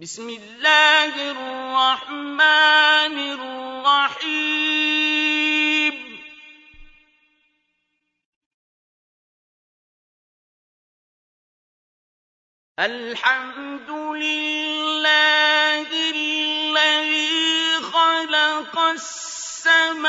بسم الله الرحمن الرحيم. الحمد لله الذي خلق السماوات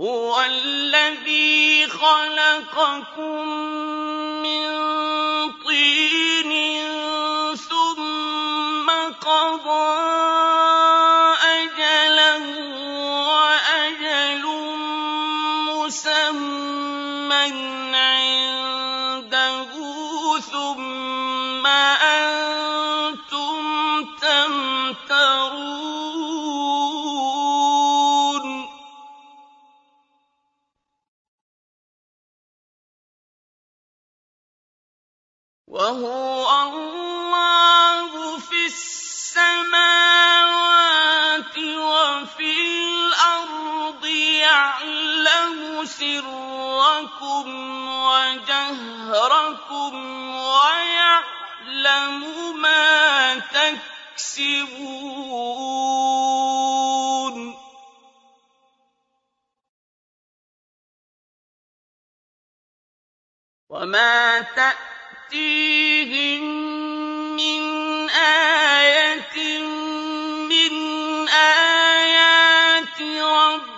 هو الذي خلقكم من سركم وجهركم ويعلم ما تكسبون. وما تأتيهم من آية من آيات ربهم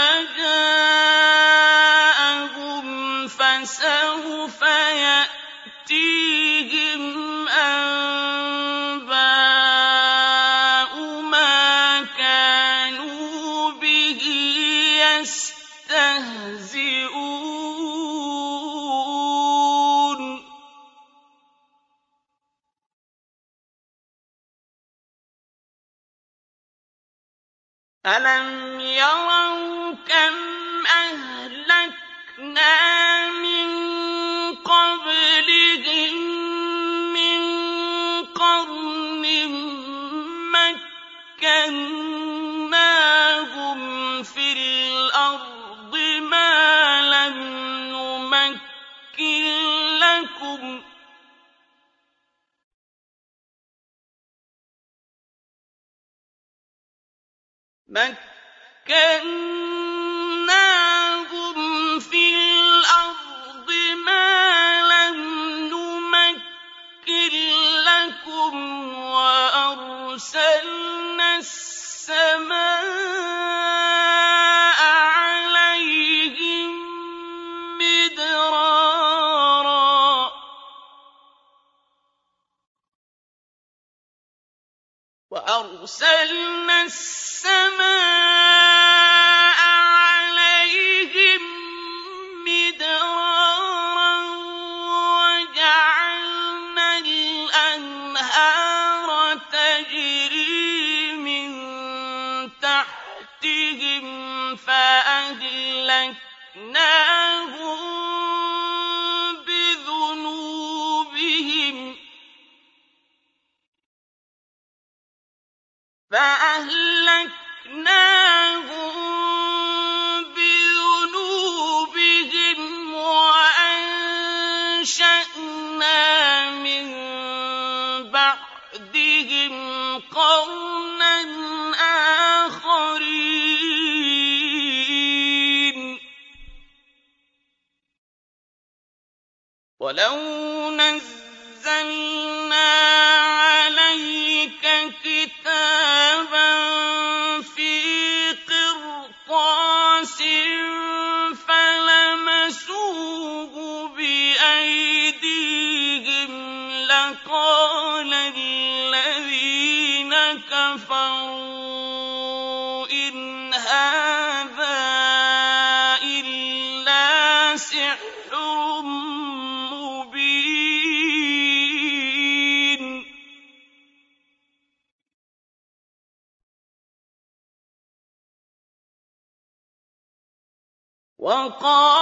فَأَهْلَكْنَاهُم بِذُنُوبِهِمْ وَأَنشَأْنَا مِن بَعْدِهِمْ قَرْنًا آخَرِينَ. ولو نزلنا وقال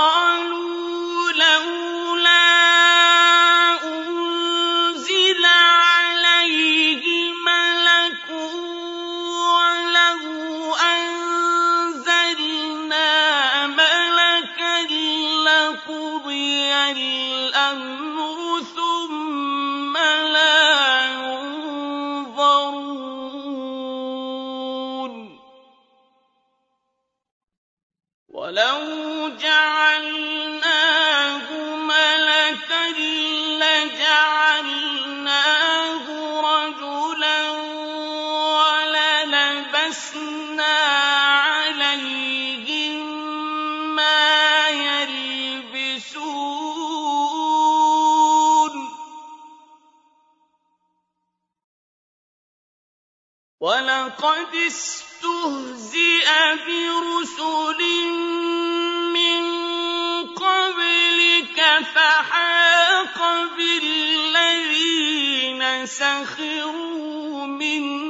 قَدِ استهزئ برسل من قبلك فحاق بالذين سخروا منهم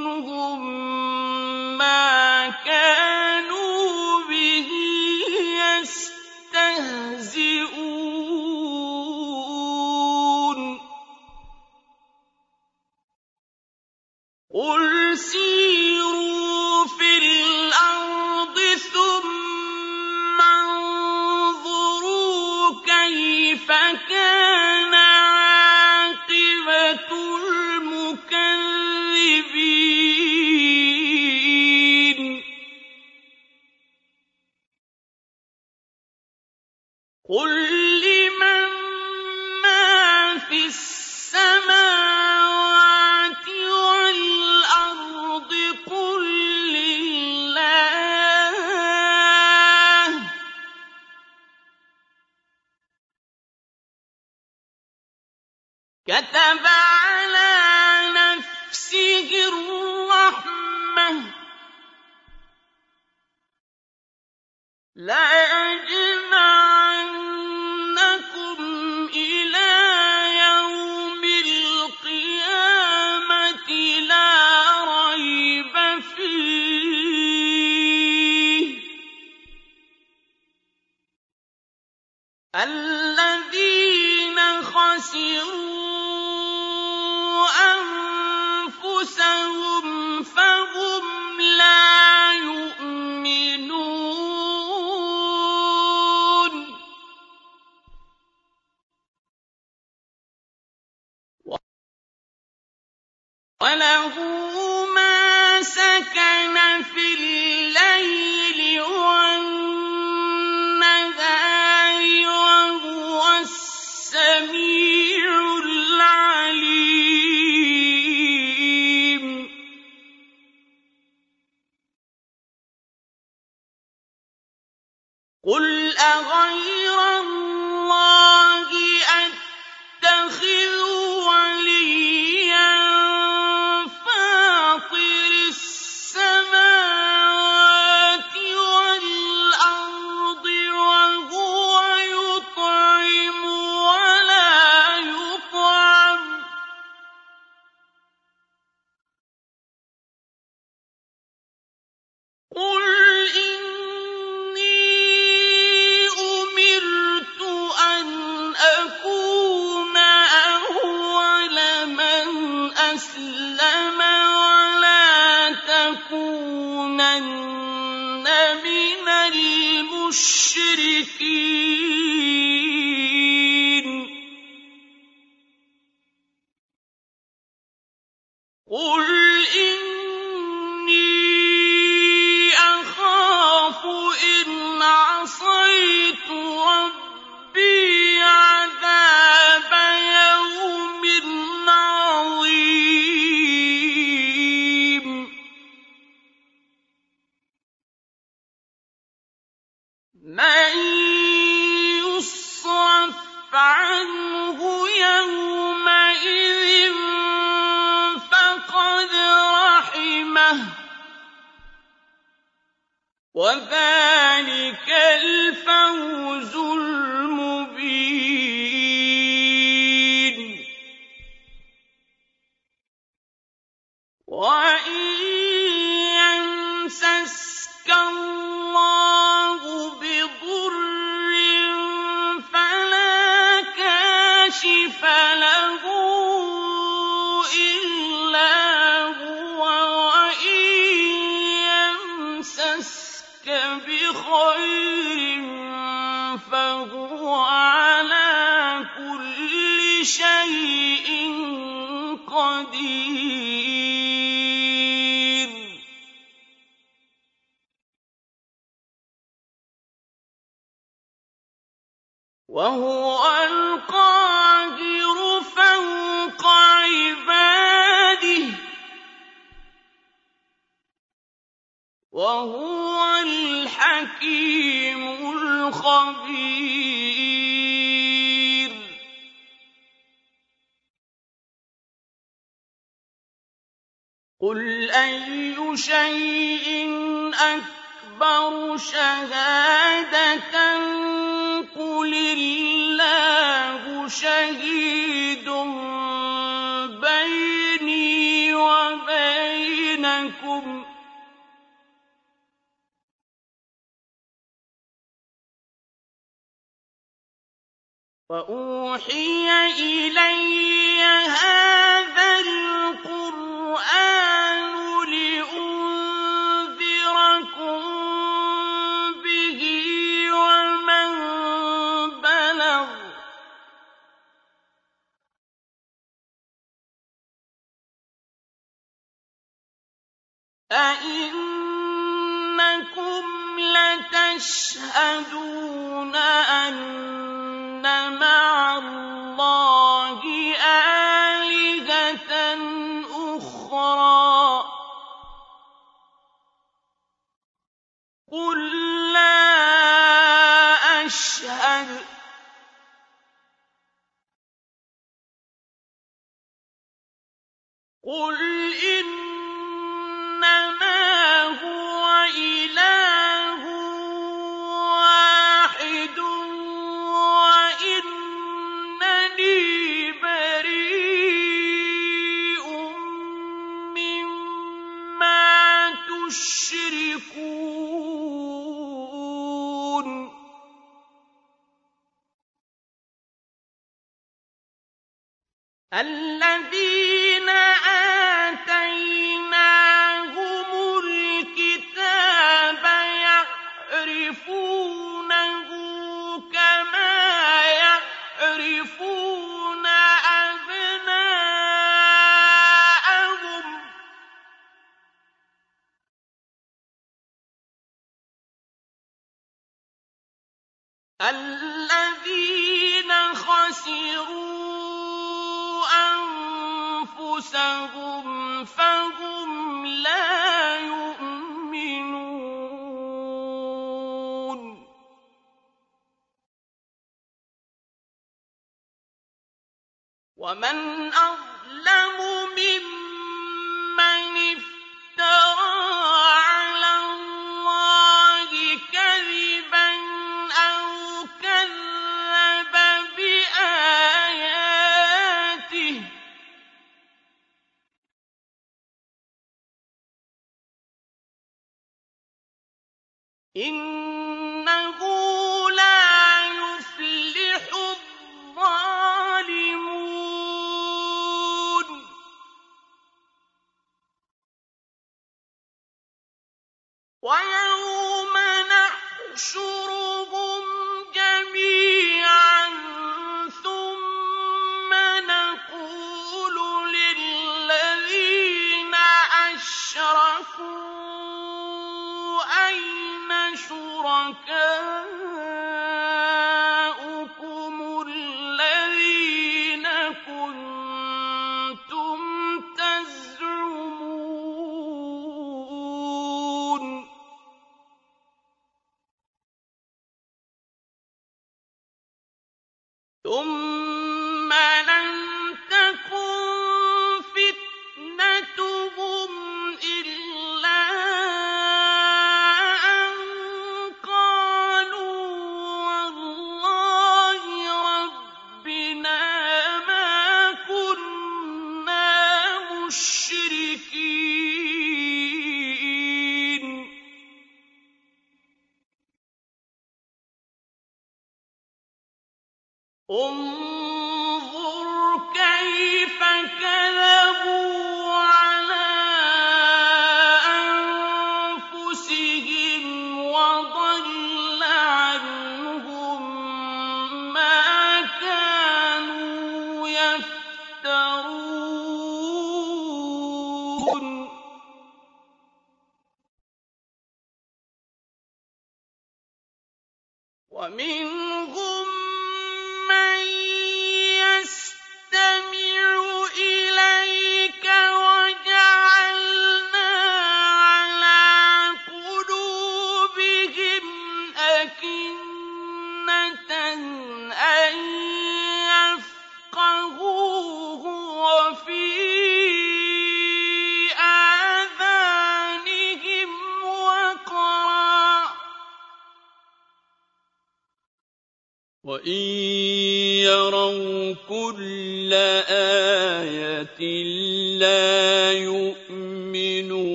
غير اللَّهِ أَتَّخِذُ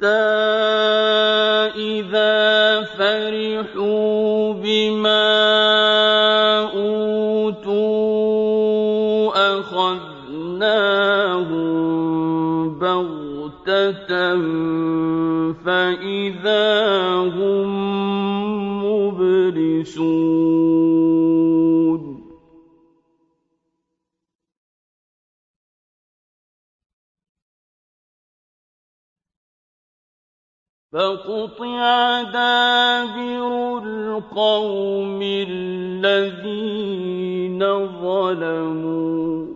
حَتَّىٰ وقطع دابر القوم الذين ظلموا.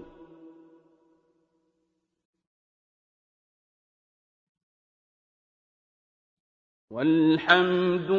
والحمد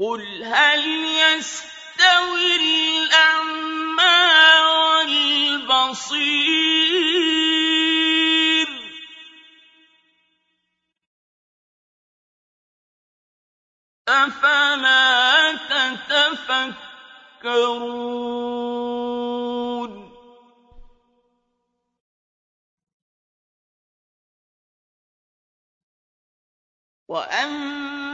قُلْ هَلْ يَسْتَوِي الْأَعْمَىٰ وَالْبَصِيرُ؟ أَفَلَا تَتَفَكَّرُونَ؟ وَأَنَّ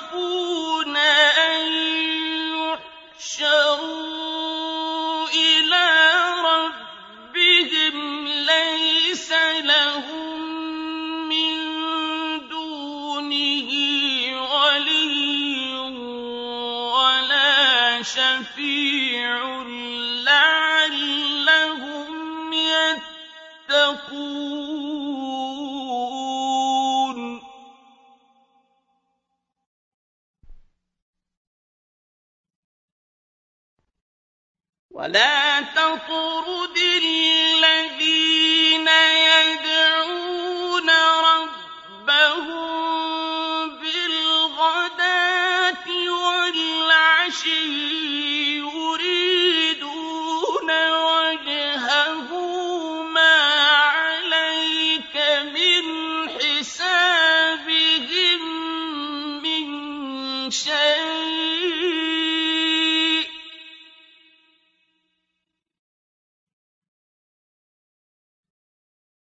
يخافون أن يحشروا وَلَا تَطْرُدِ الَّذِينَ يَدْعُونَ رَبَّهُم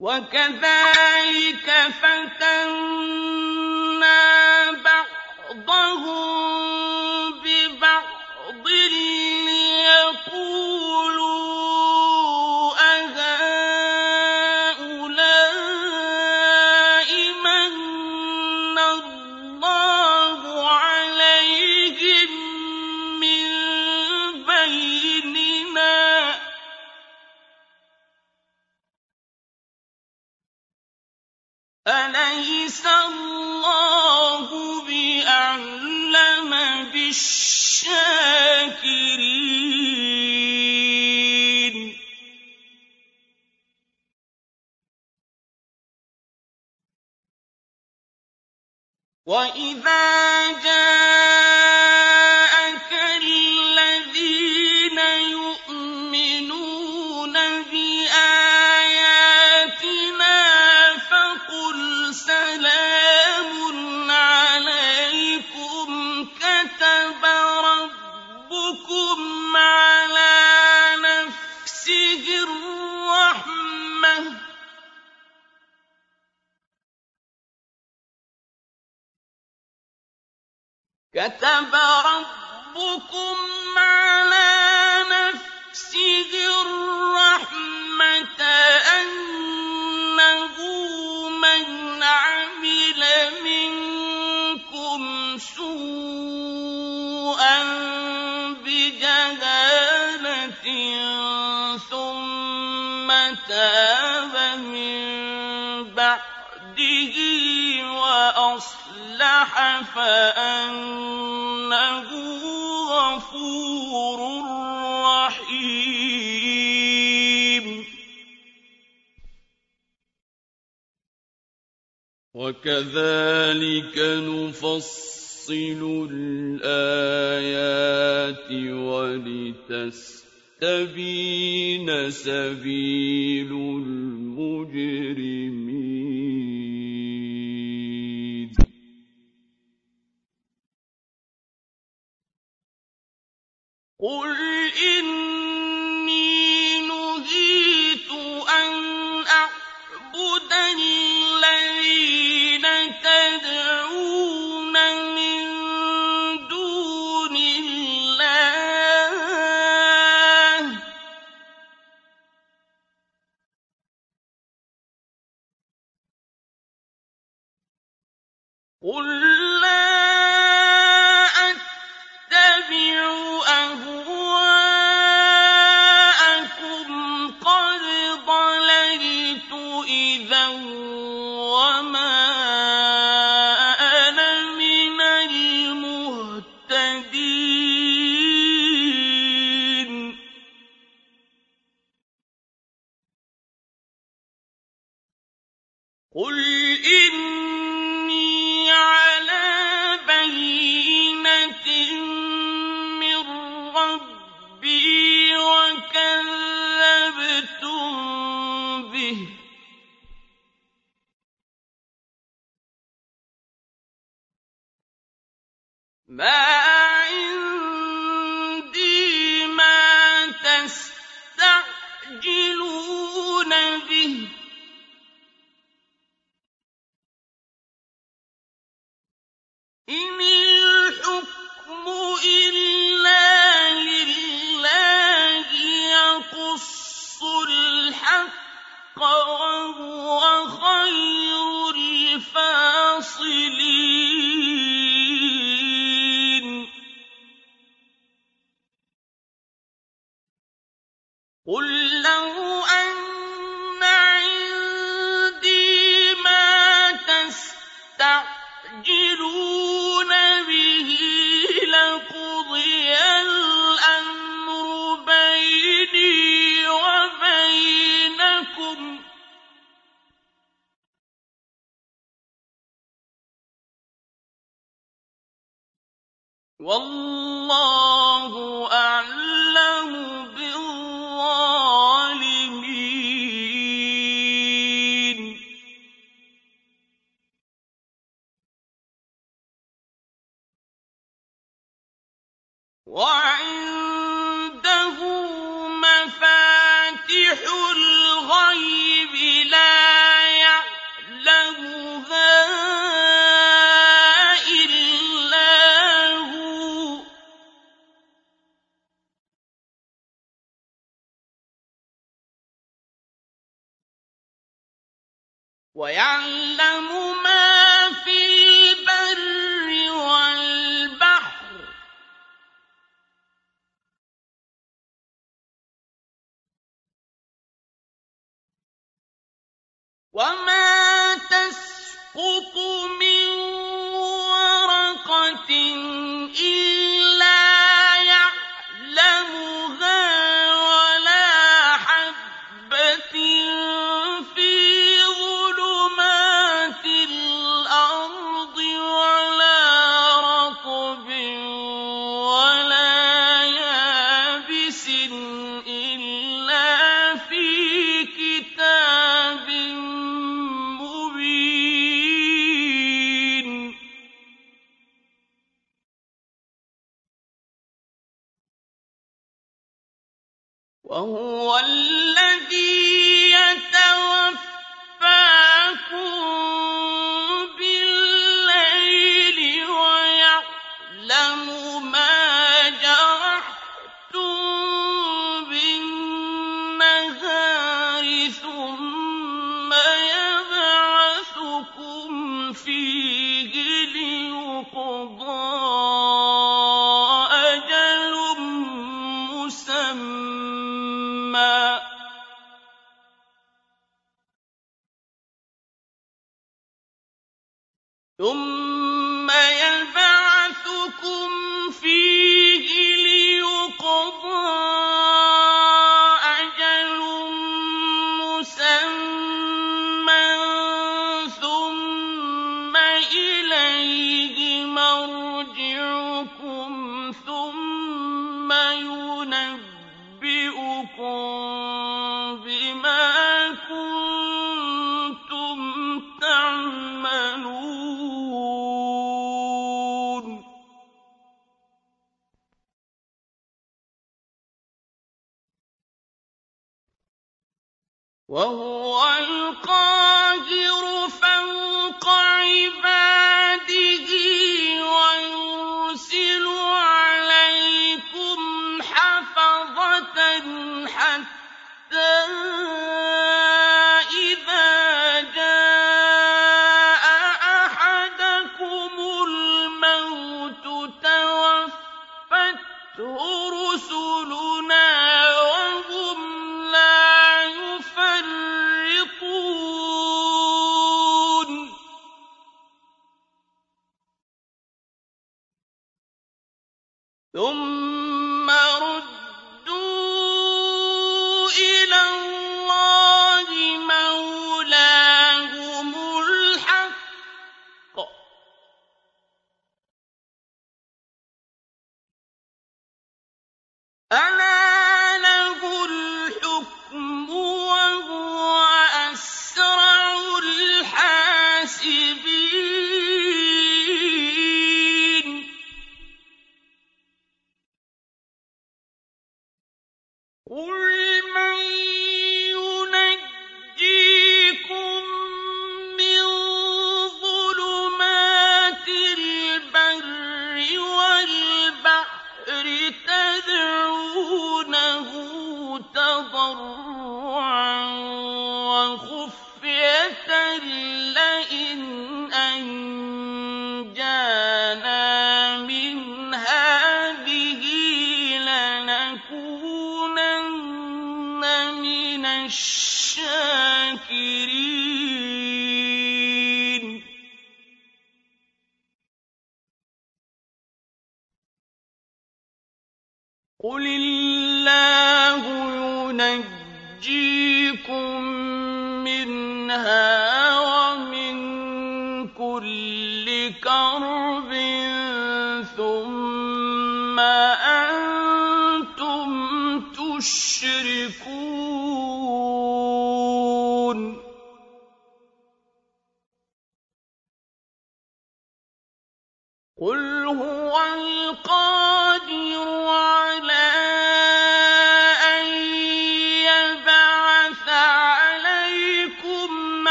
وَكَذَٰلِكَ فَتَنَّا بَعْضَهُم فَأَنَّهُ غَفُورٌ رَّحِيمٌ. وَكَذَٰلِكَ نُفَصِّلُ الْآيَاتِ وَلِتَسْتَبِينَ سَبِيلُ الْمُجْرِمِينَ. قُلْ إِنِّي نُهِيتُ أَنْ أَعْبُدَ الَّذِينَ تَدْعُونَ مِن دُونِ اللَّهِ ۚ قُل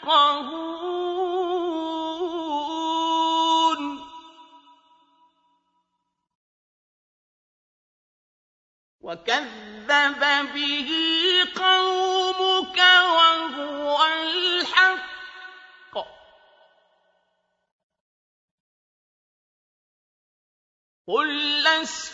يَفْقَهُونَ. وَكَذَّبَ بِهِ قَوْمُكَ وَهُوَ الْحَقُّ ۚ. قُل لَّسْتُ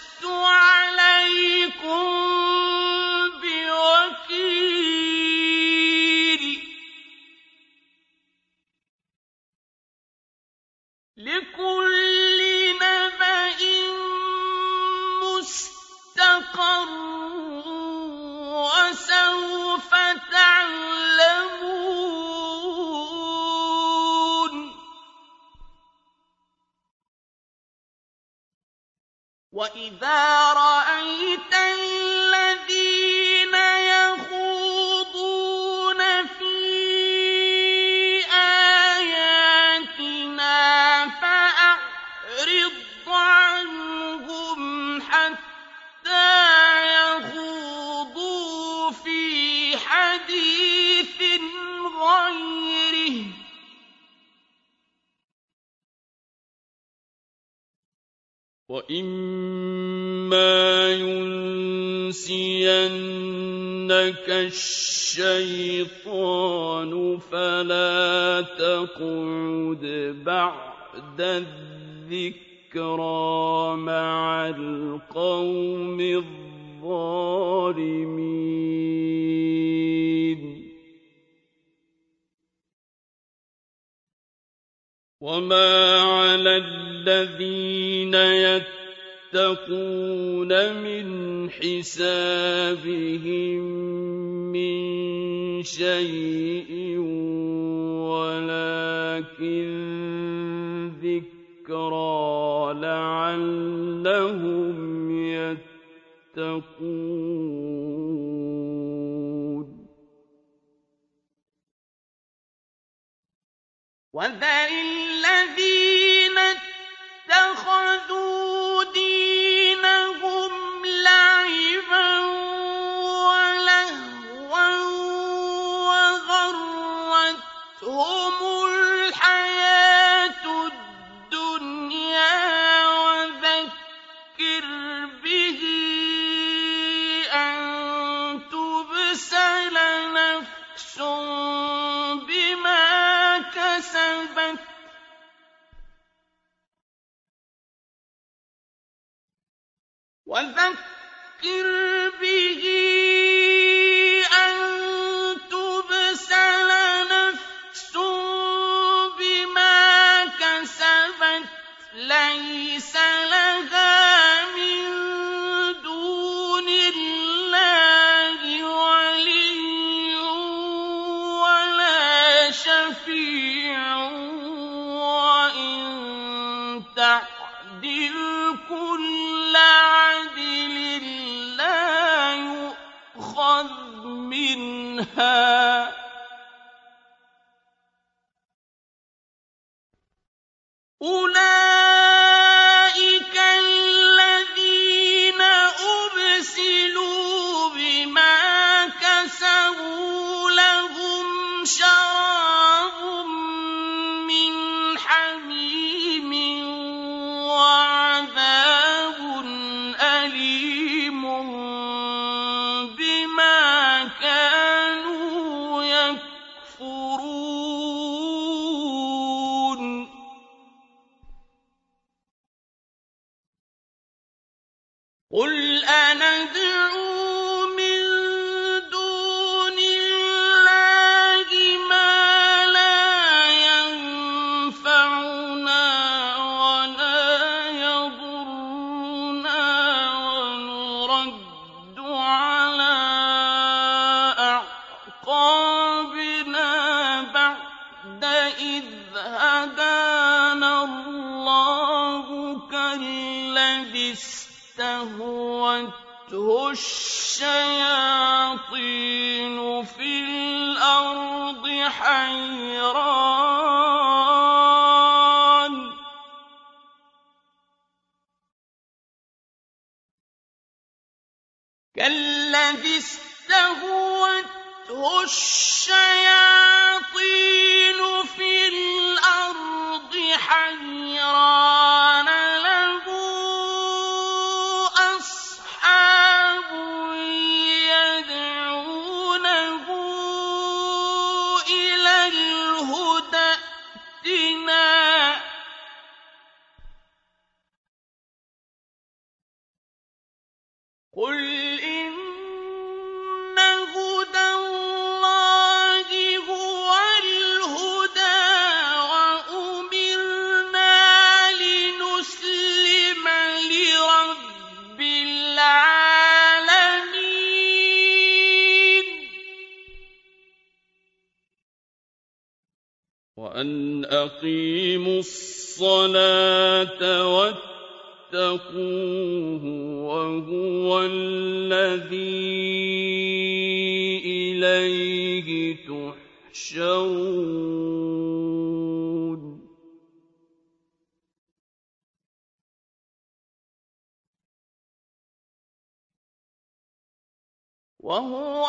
عَلَىٰ أَعْقَابِنَا بَعْدَ إِذْ هَدَانَا اللَّهُ كَالَّذِي اسْتَهْوَتْهُ الشَّيَاطِينُ فِي الْأَرْضِ حَيْرَانَ. الذي استهوته الشياطين في الأرض. وَأَقِيمُوا الصَّلَاةَ وَاتَّقُوهُ وَهُوَ الَّذِي إِلَيْهِ تُحْشَرُونَ. وَهُوَ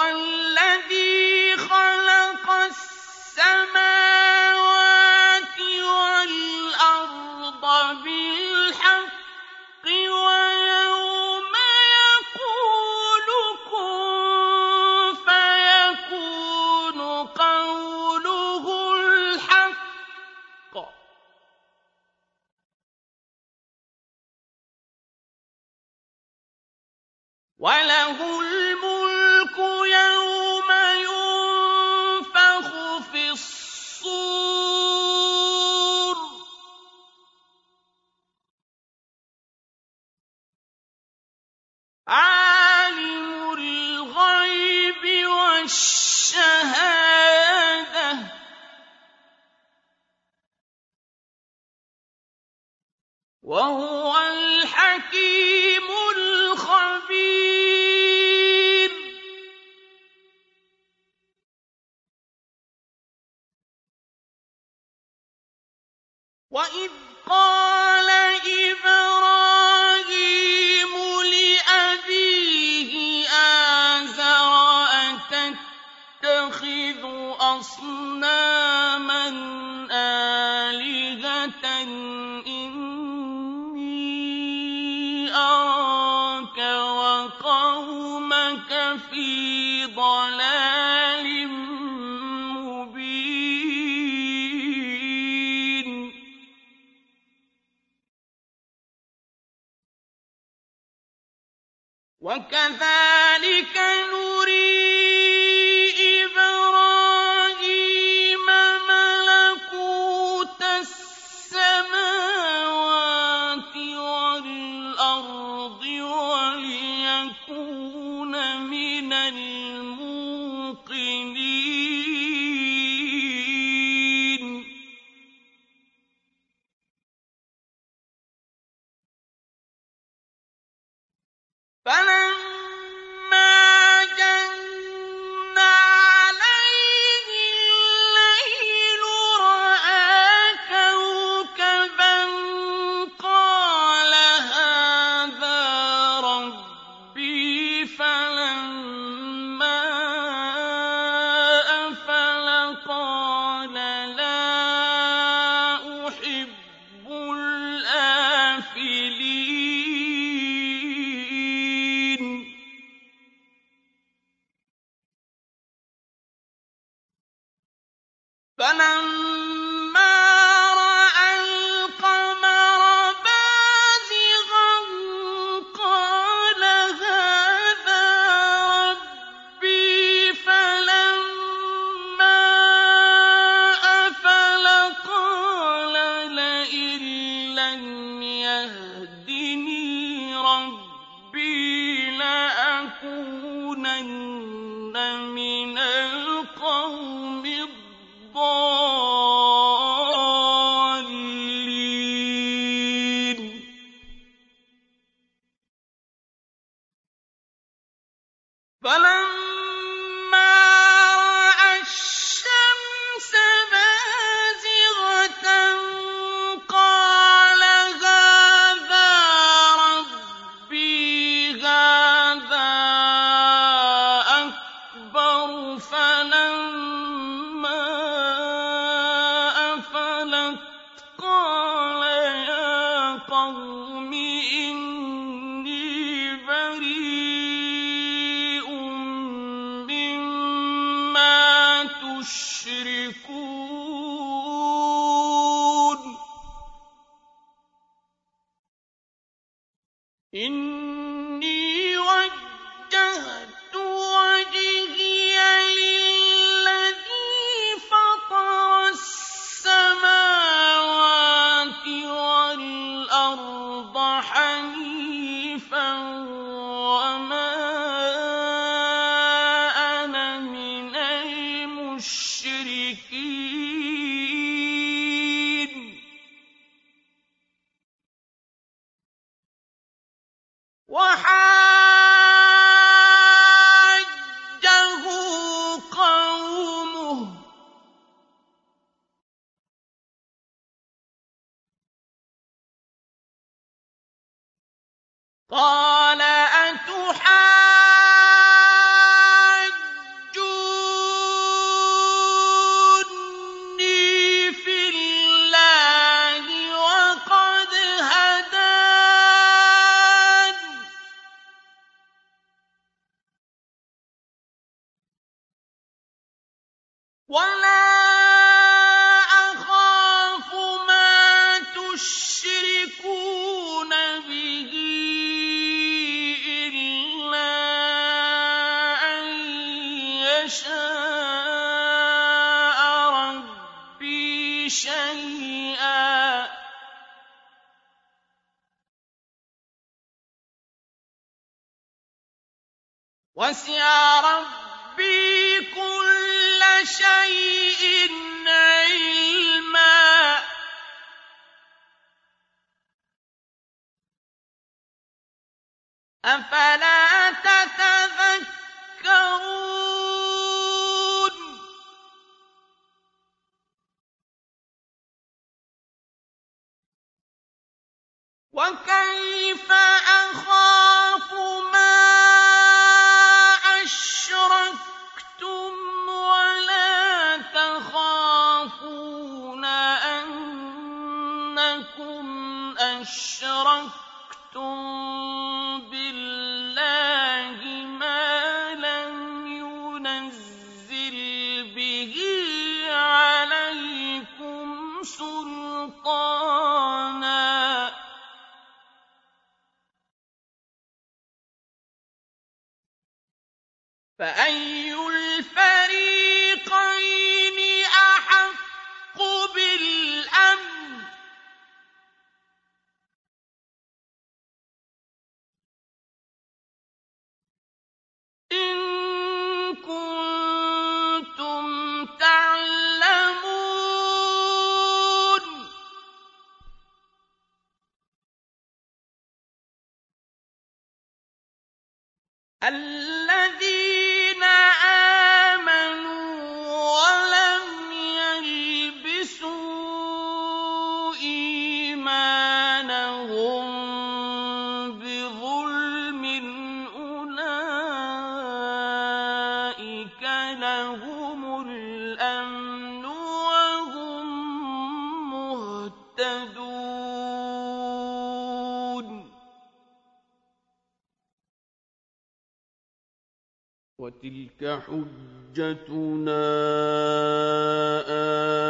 تلك حجتنا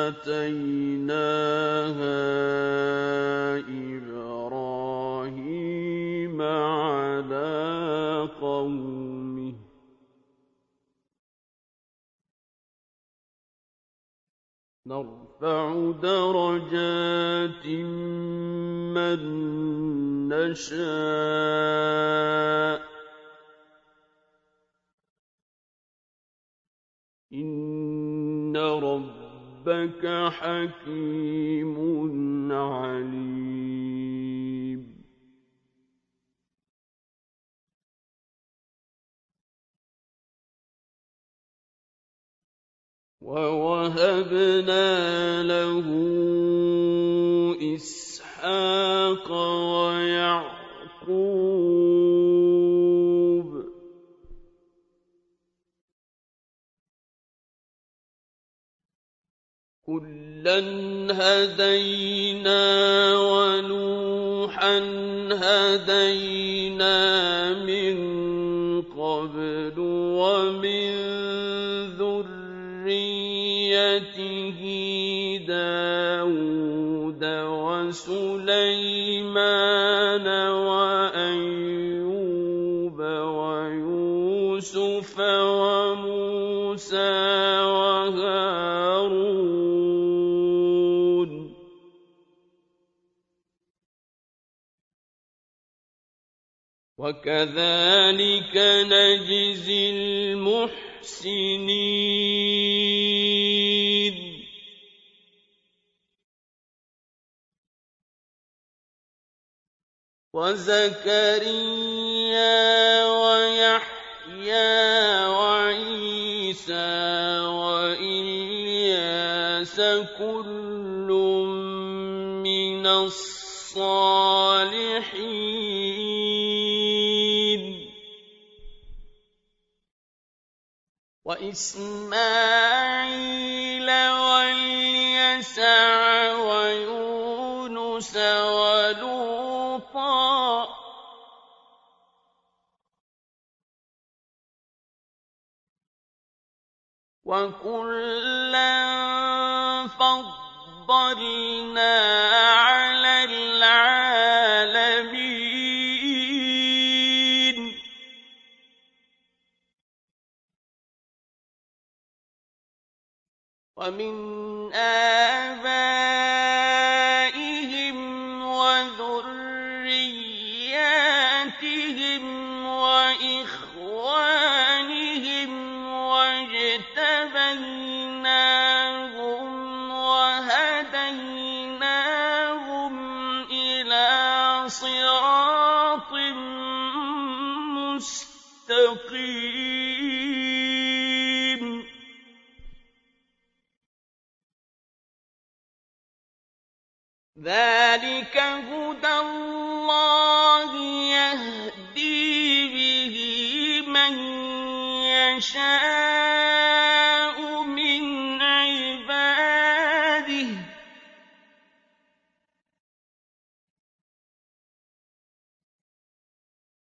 آتيناها إبراهيم على قومه نرفع درجات من نشاء حكيم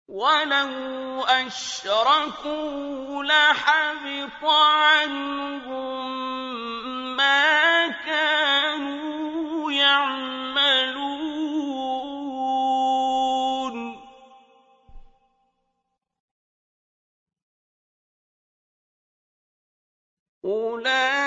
وَلَوْ أَشْرَكُوا لَحَبِطَ عَنْهُم مَّا كَانُوا يَعْمَلُونَ أولئك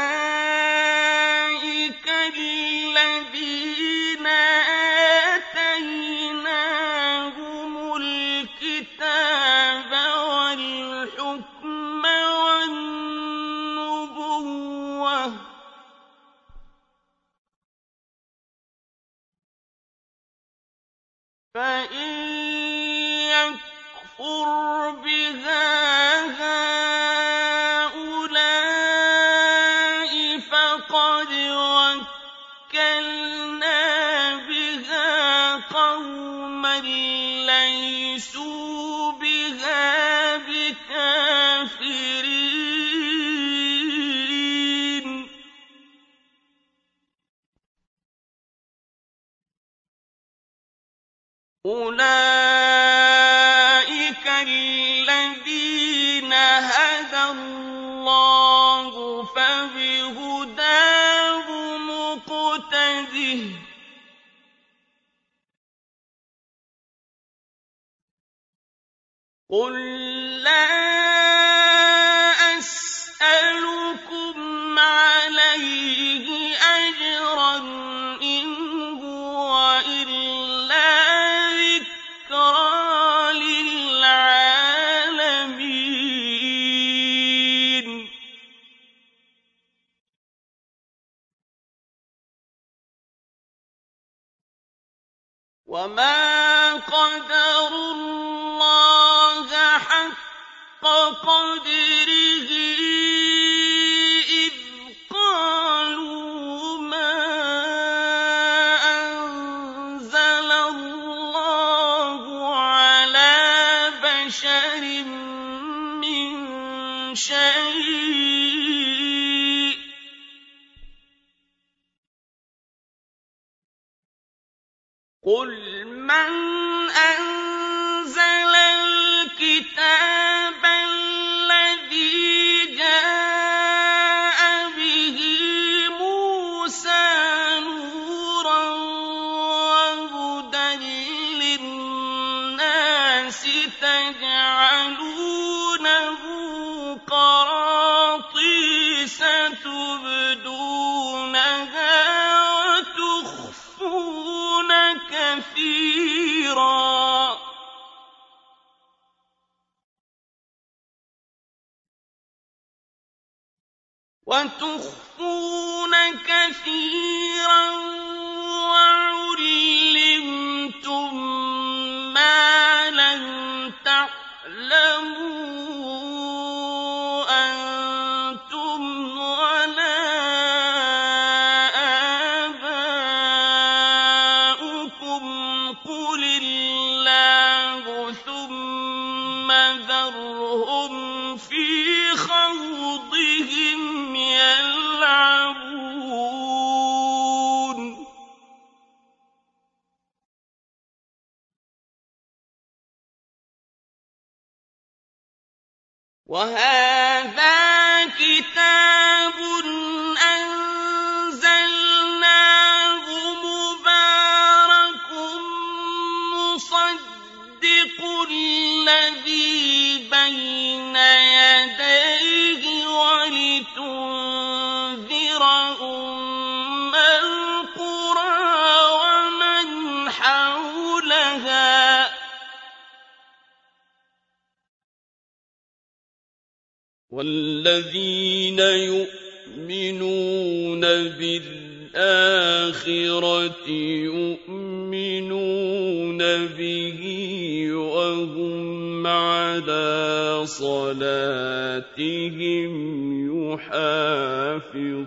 فإن يكفر بها هؤلاء فقد وكلنا بها قوما ليسوا بها بكافرين أولئك الذين هدى الله فبهداه مقتده قل لا الآخرة يؤمنون به وهم على صلاتهم يحافظون.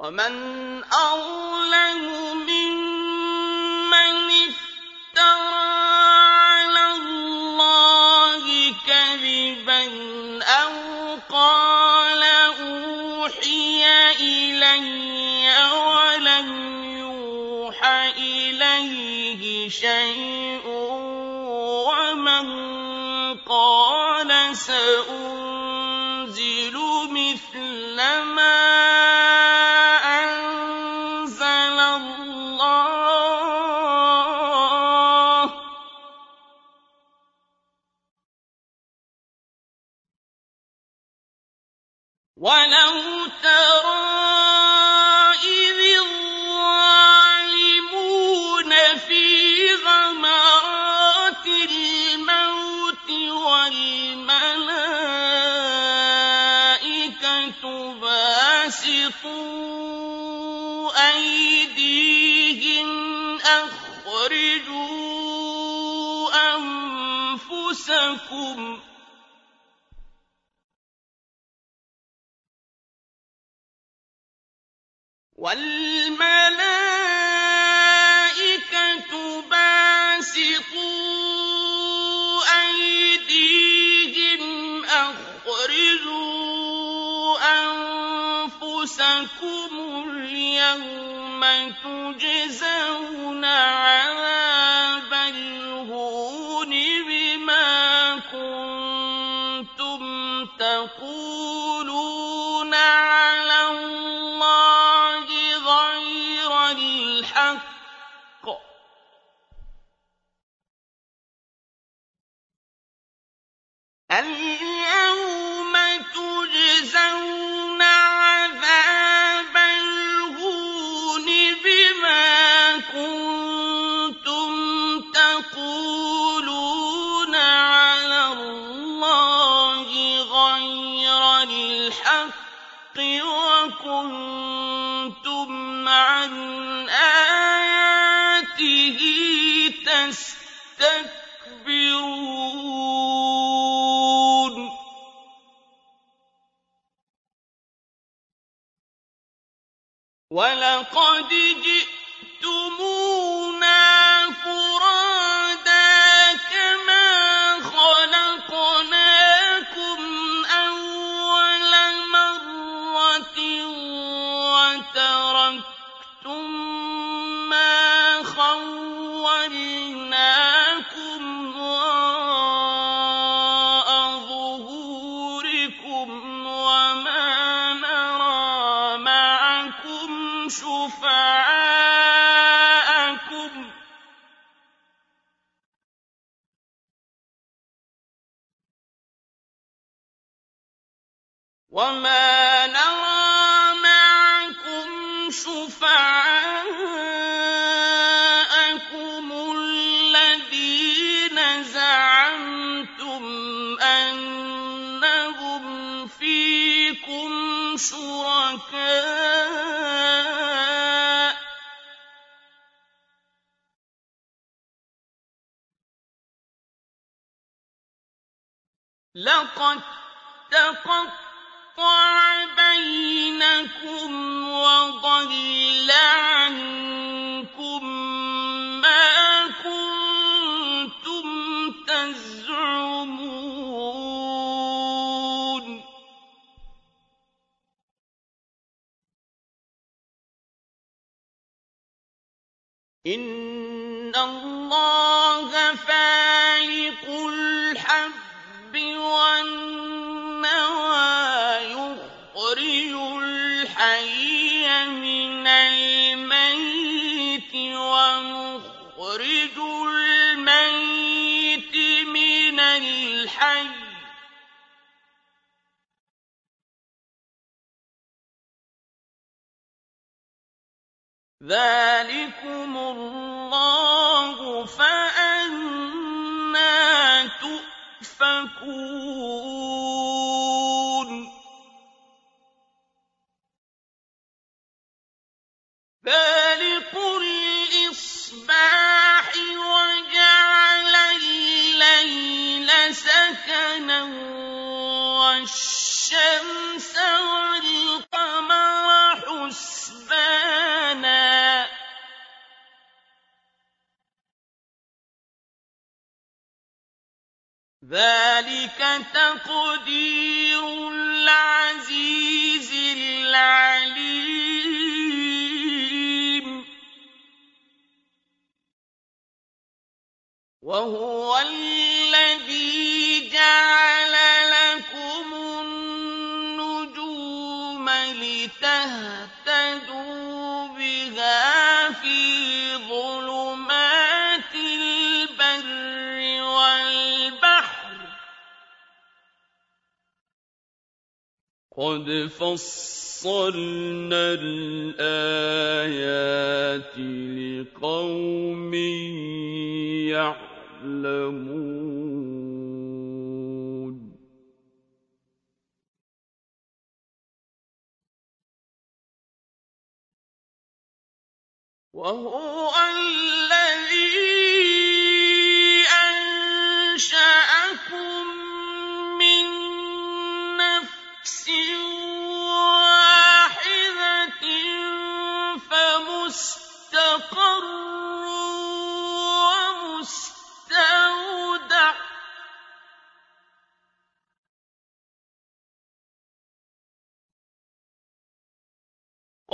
ومن أظلم من شيء ومن قال سأنزل مثل ما أنزل الله. ولو كفوا أيديهن أخرجوا أنفسكم والملائكة باسطون الْيَوْمَ تُجْزَوْنَ عَذَابَ الْهُونِ بِمَا كُنتُمْ تَقُولُونَ عَلَى اللَّهِ غَيْرَ الْحَقِّ ۚ. الْيَوْمَ تُجْزَوْنَ ولقد إن الله فاعل ذلكم الله ذلك تقدير العزيز العليم. وهو قد فصلنا الآيات لقوم يعلمون. وهو الذي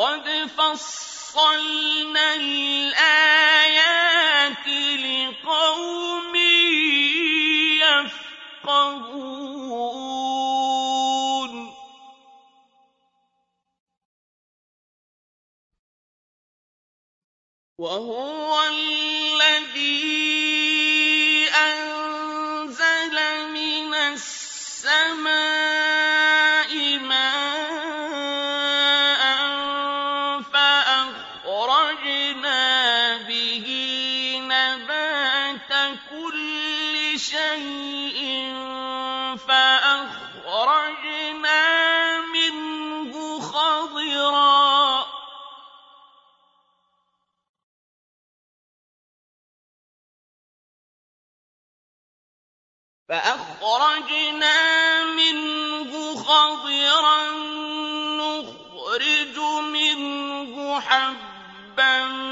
قد فصلنا الآيات لقوم يفقهون. وهو الذي خَضِرًا نُّخْرِجُ مِنْهُ حَبًّا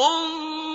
انظُرُوا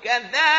وكذلك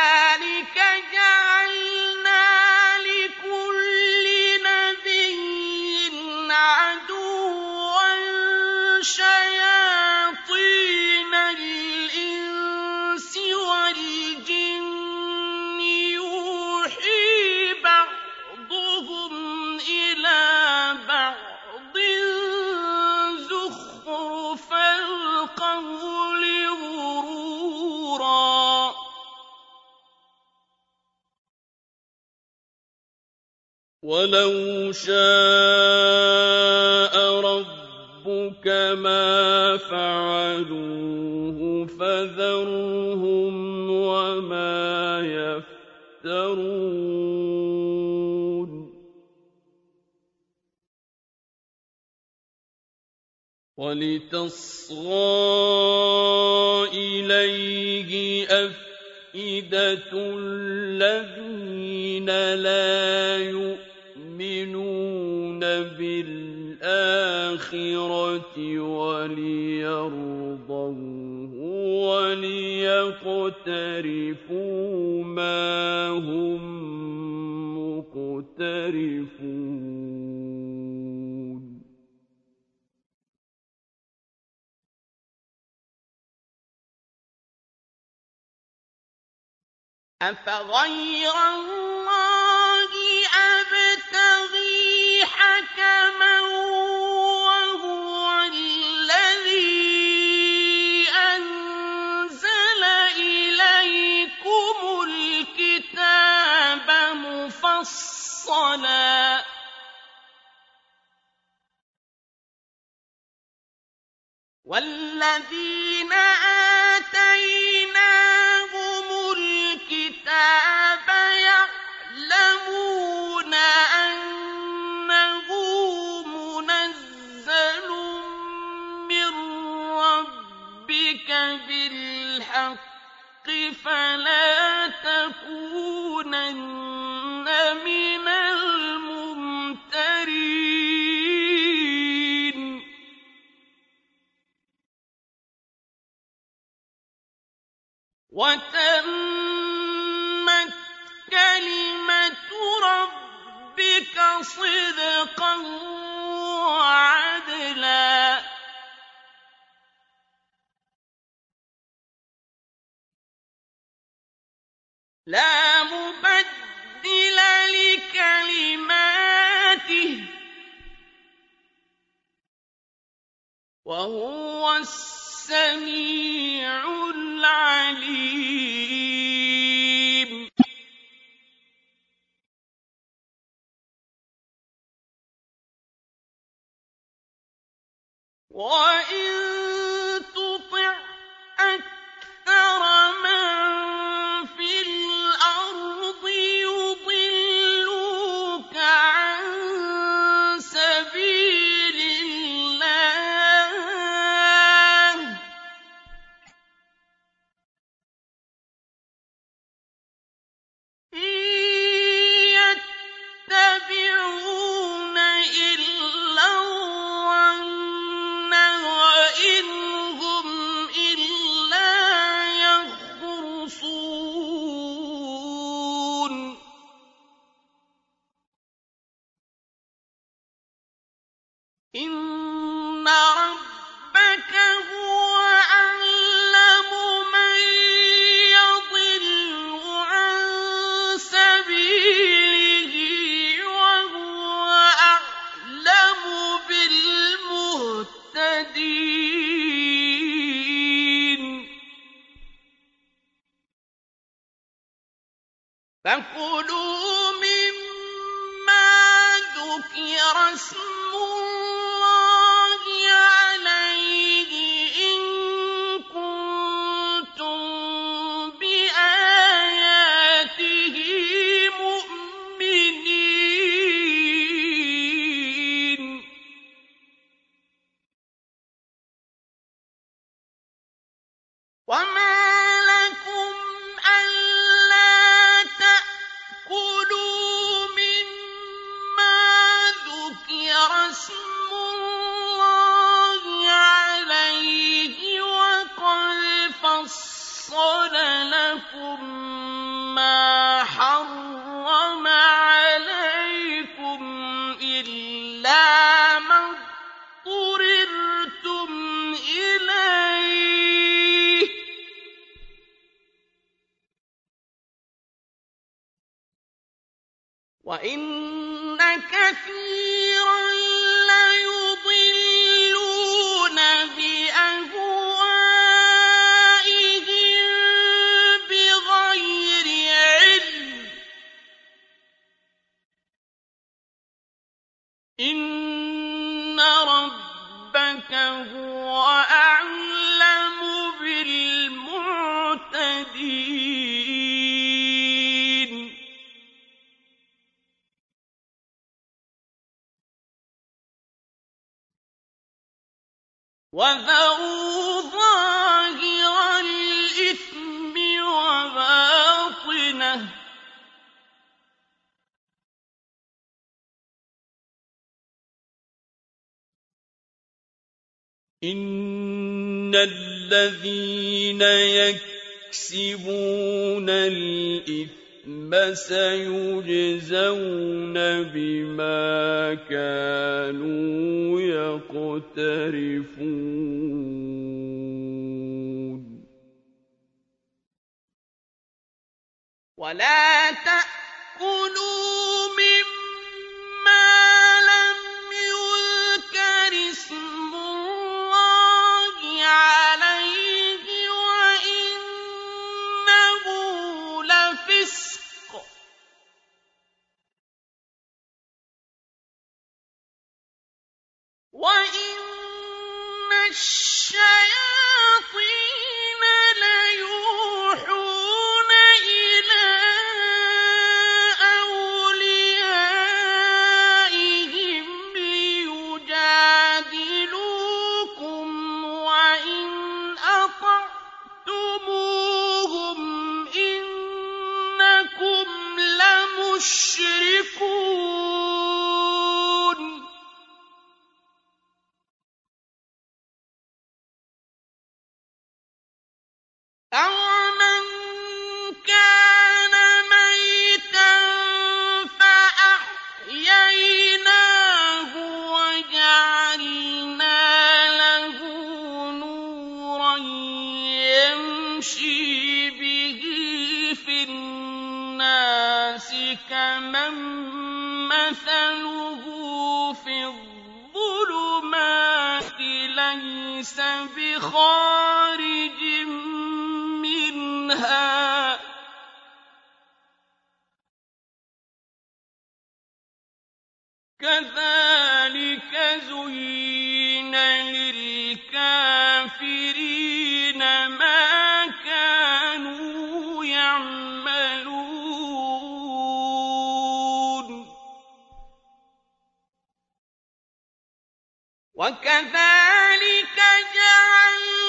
وَكَذَٰلِكَ جَعَلْنَا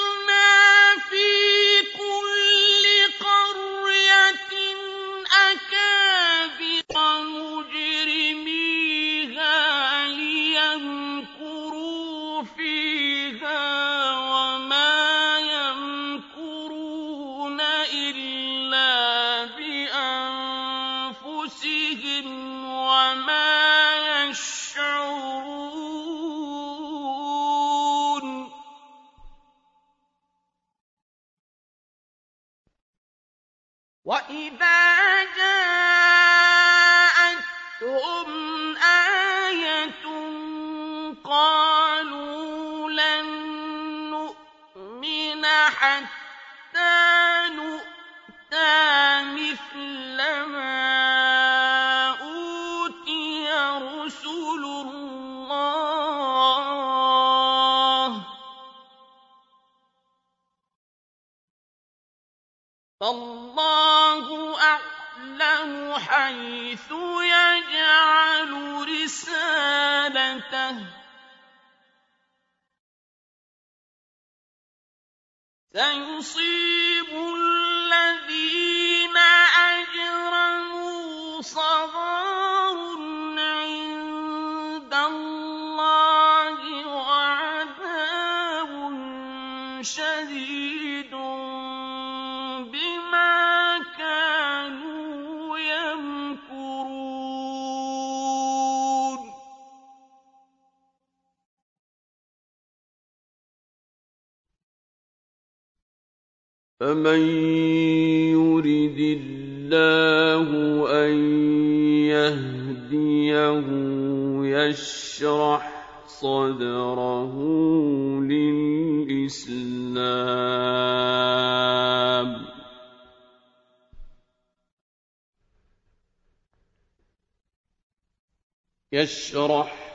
سَيُصِيبُ فمن يرد الله أن يهديه يشرح صدره للإسلام. يشرح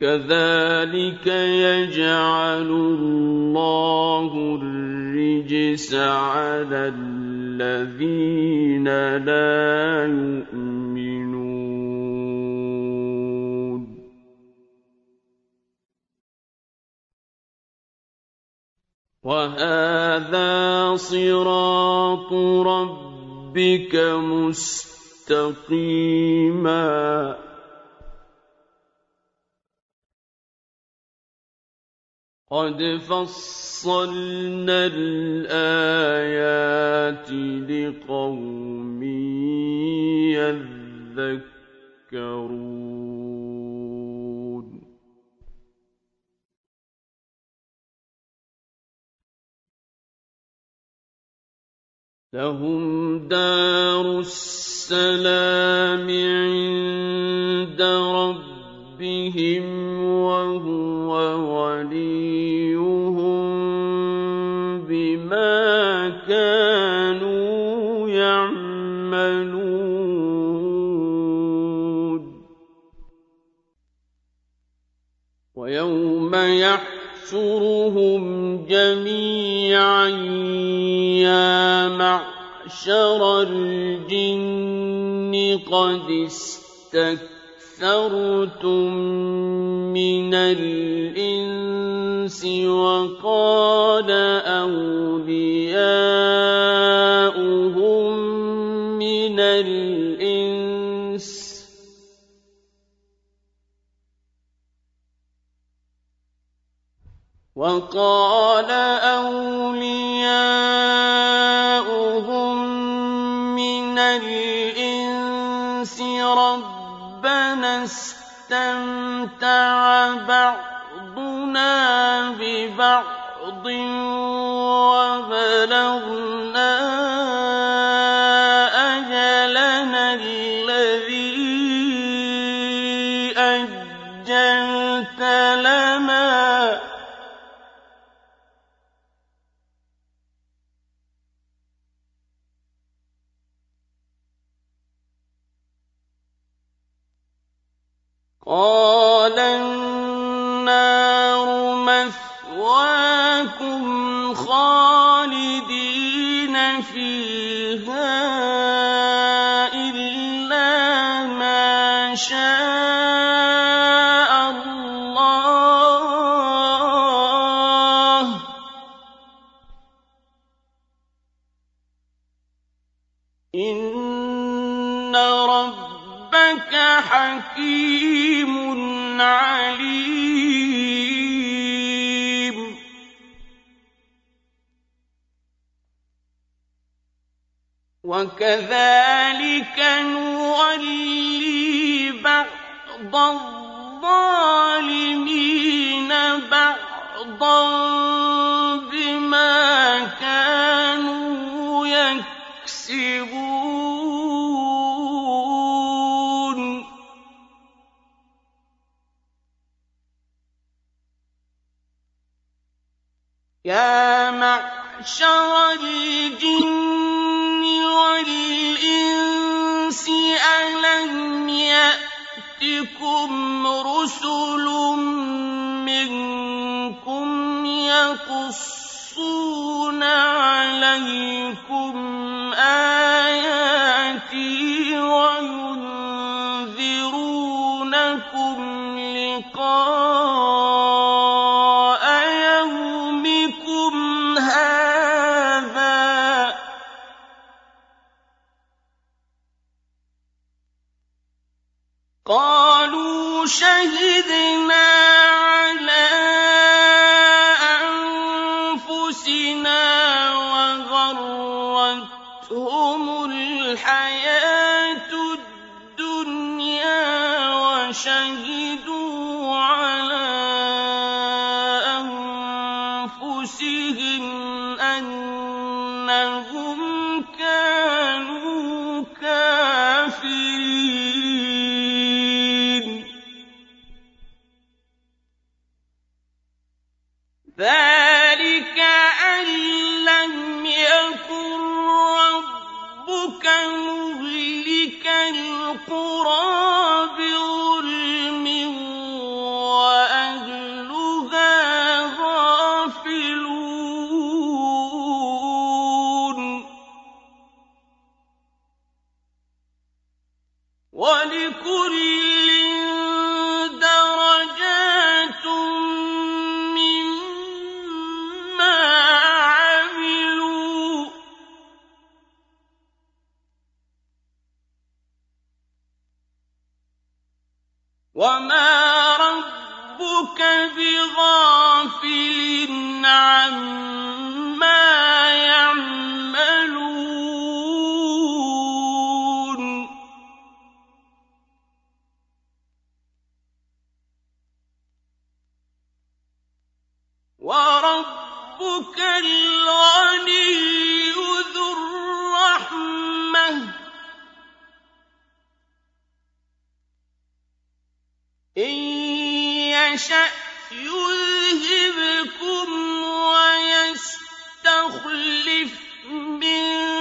كذلك يجعل الله الرجس على الذين لا يؤمنون. وهذا صراط ربك مستقيما. قد فصلنا الآيات لقوم يذكرون. لهم دار السلام عند ربهم وهو وليهم بما كانوا يعملون. ويوم يحشرهم جميعا يا معشر الجن قد استكبروا اسْتَكْثَرْتُم مِّنَ الْإِنسِ وَقَالَ أَوْلِيَاؤُهُم مِّنَ الْإِنسِ وَقَالَ أَوْلِيَاؤُهُم بَعْضُنَا بِبَعْضٍ وَبَلَغْنَا أَجَلَنَا الَّذِي أَجَّلْتَ لَنَا. قَالَ وَكَذَٰلِكَ نُوَلِّي بَعْضَ الظَّالِمِينَ بَعْضًا بِمَا كَانُوا يَكْسِبُونَ. يَا مَعْشَرَ الْجِنِّ رُسُلٌ يشأ يذهبكم ويستخلف من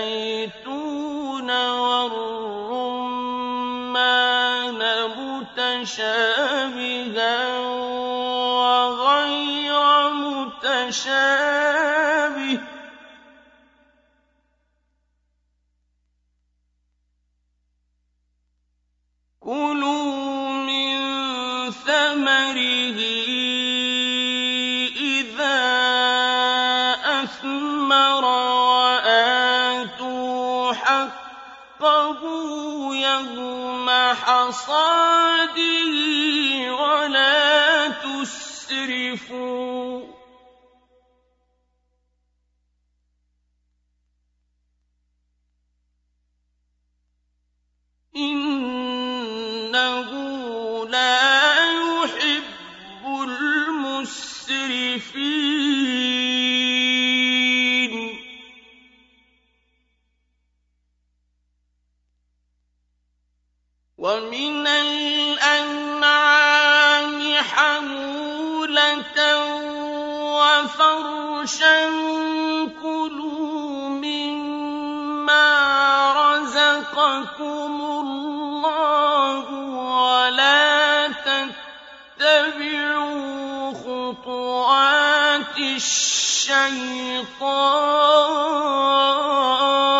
وَالزَّيْتُونَ وَالرُّمَّانَ مُتَشَابِهًا وَغَيْرَ مُتَشَابِهٍ ۗ. كُلُوا حَصَادِهِ وَلَا تُسْرِفُوا ۚ. إِنَّهُ لَا يُحِبُّ الْمُسْرِفِينَ. وَفَرْشًا ۚ كُلُوا مِمَّا رَزَقَكُمُ اللَّهُ وَلَا تَتَّبِعُوا خُطُوَاتِ الشَّيْطَانِ ۚ.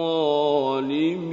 الظالمين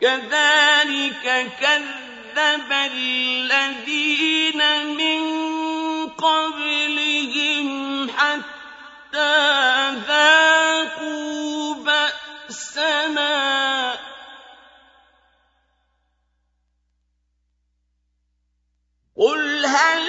كذلك كذب الذين من قبلهم حتى ذاقوا بأسنا. قل هل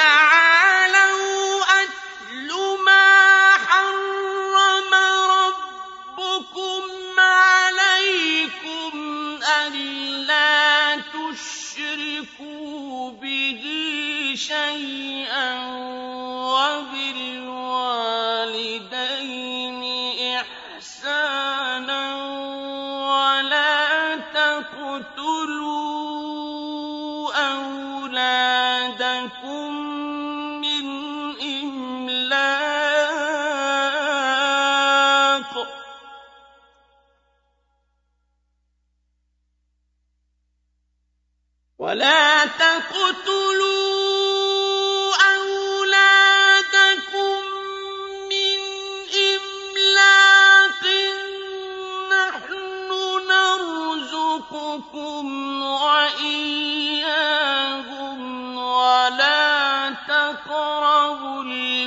تَعَالَوْا أَتْلُ مَا حَرَّمَ رَبُّكُمْ عَلَيْكُمْ أَلَّا تُشْرِكُوا بِهِ شَيْئًا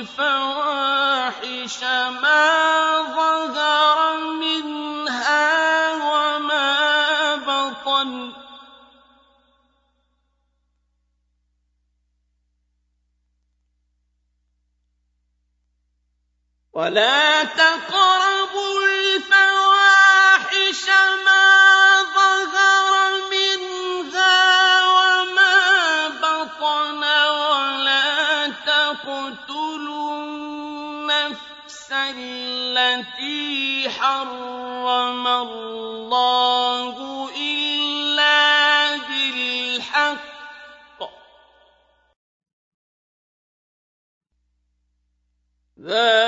الفواحش ما ظهر منها وما بطن. ولا ذلك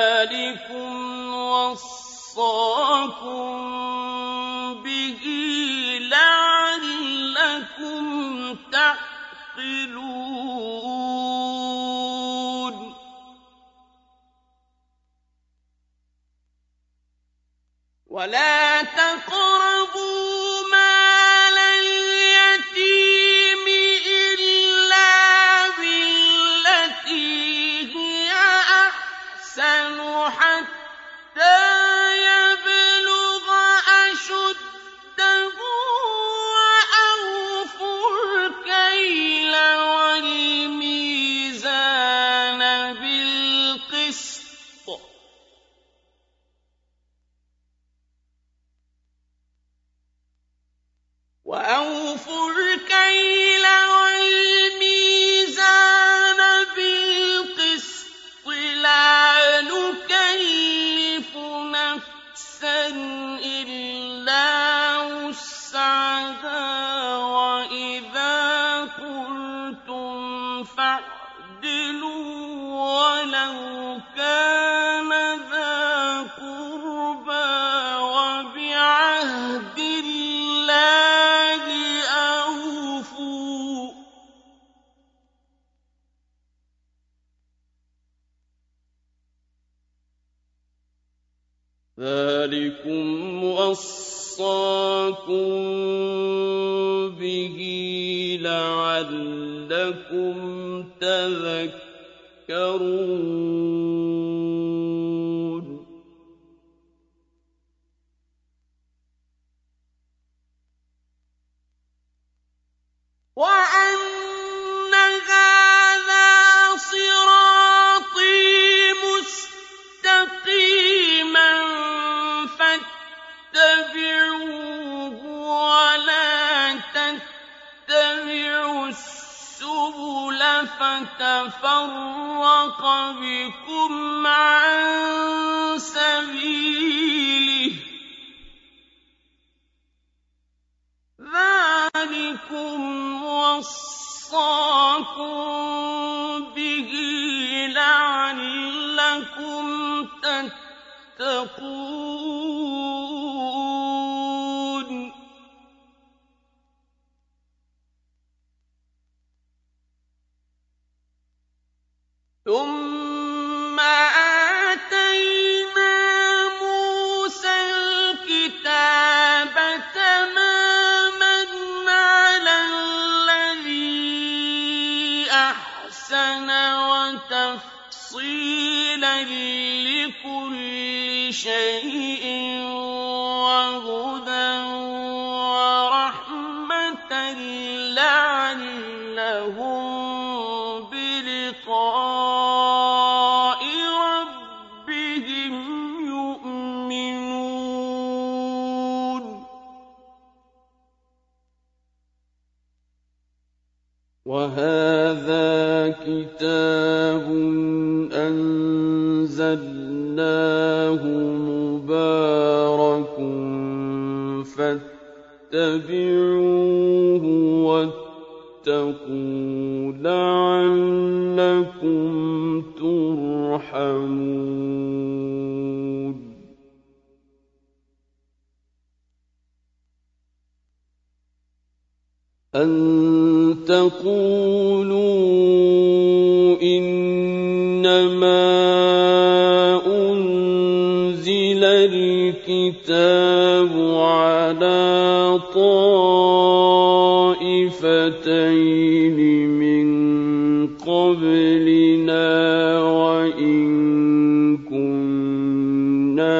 كُنَّا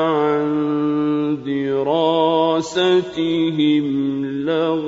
عَن دِرَاسَتِهِمْ لَغَافِلِينَ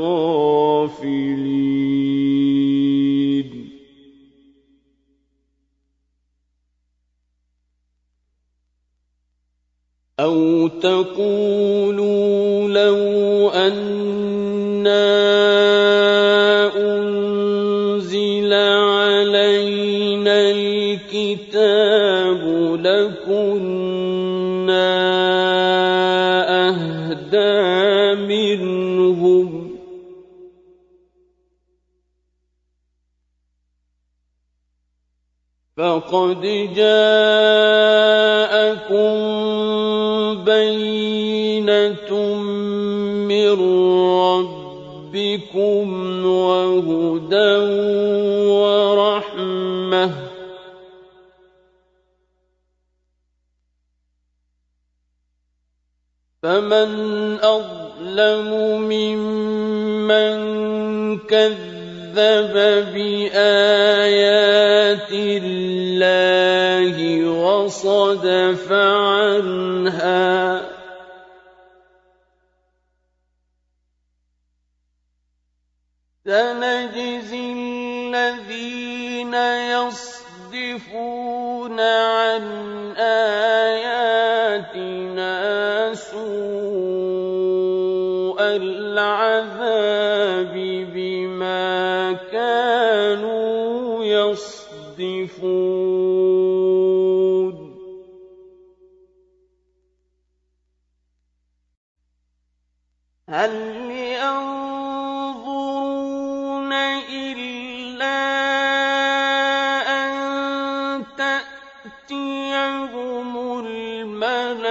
فَقَدْ جَاءَكُم بَيِّنَةٌ مِّن رَّبِّكُمْ وَهُدًى وَرَحْمَةٌ ۚ. فَمَنْ أَظْلَمُ مِمَّن كَذَّبَ بِآيَاتِ اللَّهِ وَصَدَفَ عَنْهَا ۗ سَنَجْزِي الَّذِينَ يَصْدِفُونَ عَنْ هَلْ يَنظُرُونَ إِلَّا أَن تَأْتِيَهُمُ الْمَلَائِكَةُ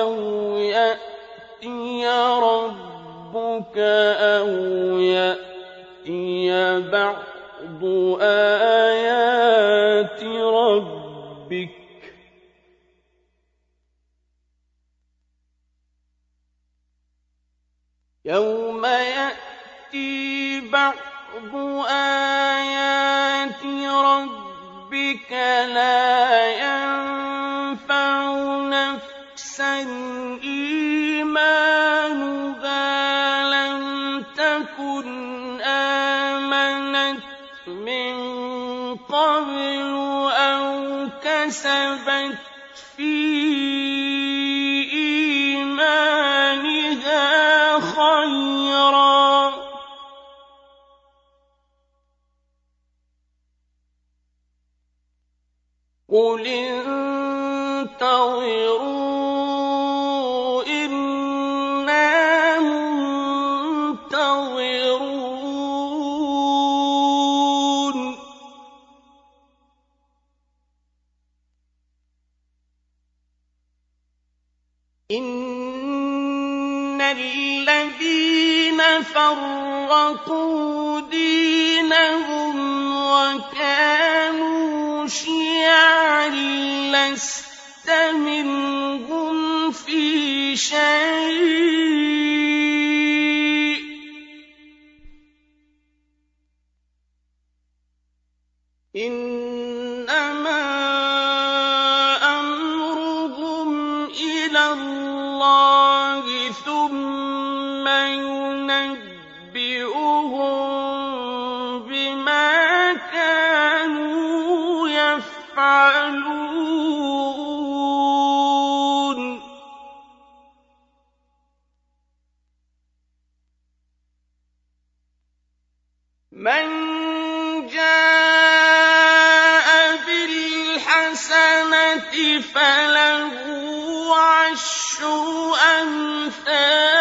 أَوْ يَأْتِيَ رَبُّكَ أَوْ يَأْتِيَ بَعْضُ آيَاتِ لَا يَنفَعُ نَفْسًا إِيمَانُهَا لَمْ تَكُنْ آمَنَتْ مِن قَبْلُ أَوْ كَسَبَتْ فرقوا دينهم وكانوا شيعا لست منهم في شيء. عَشْرُ أَمْثَالِهَا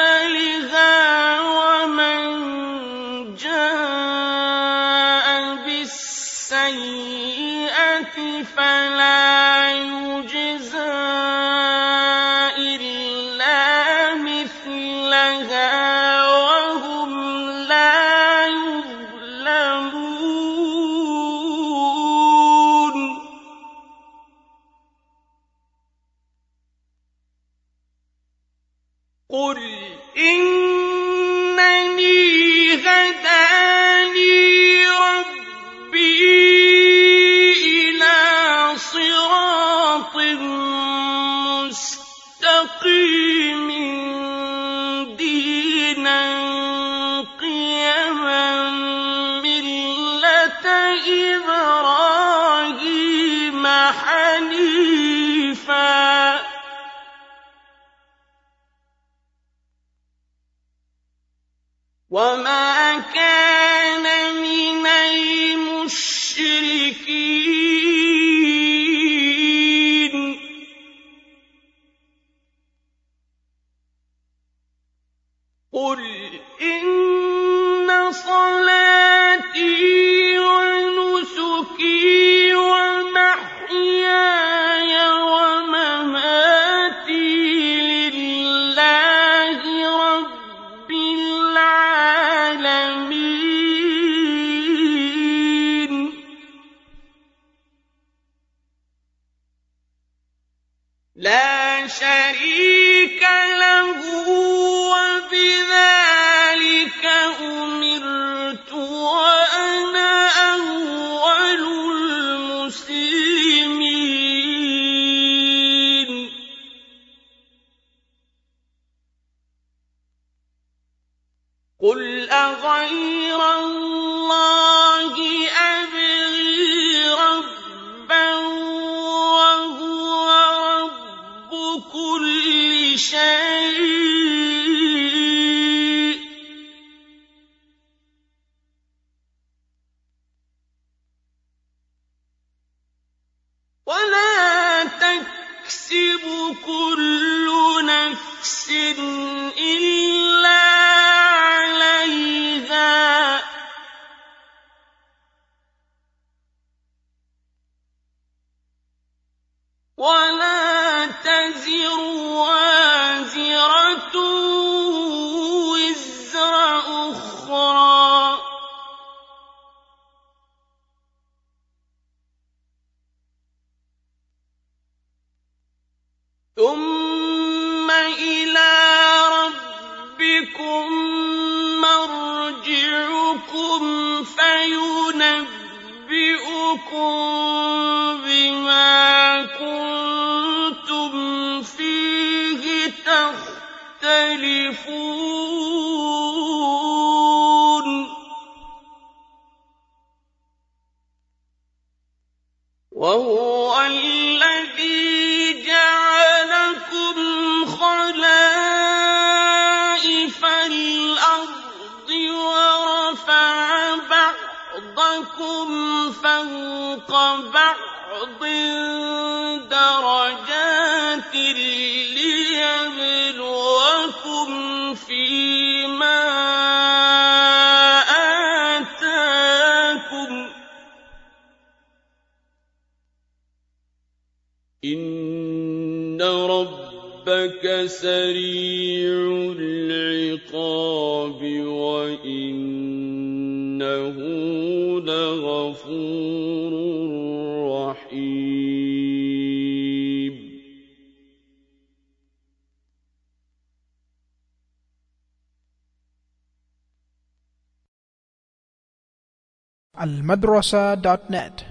Rosa.net.